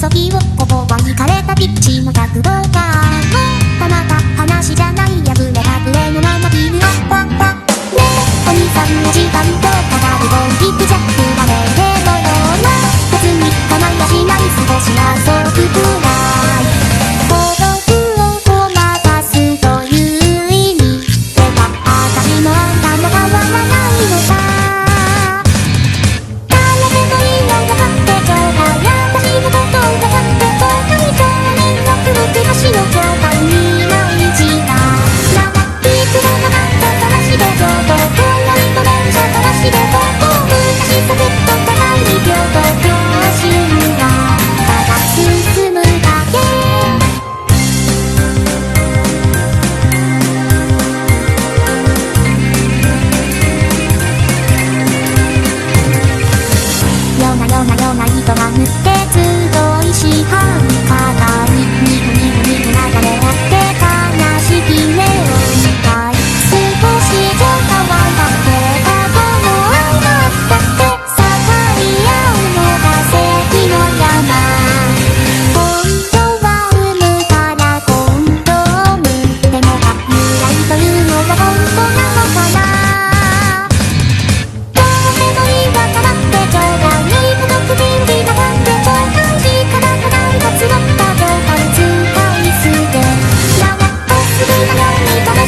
急ぎをここはかれたピッチの角度からも。たまた話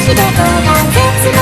全てが絶望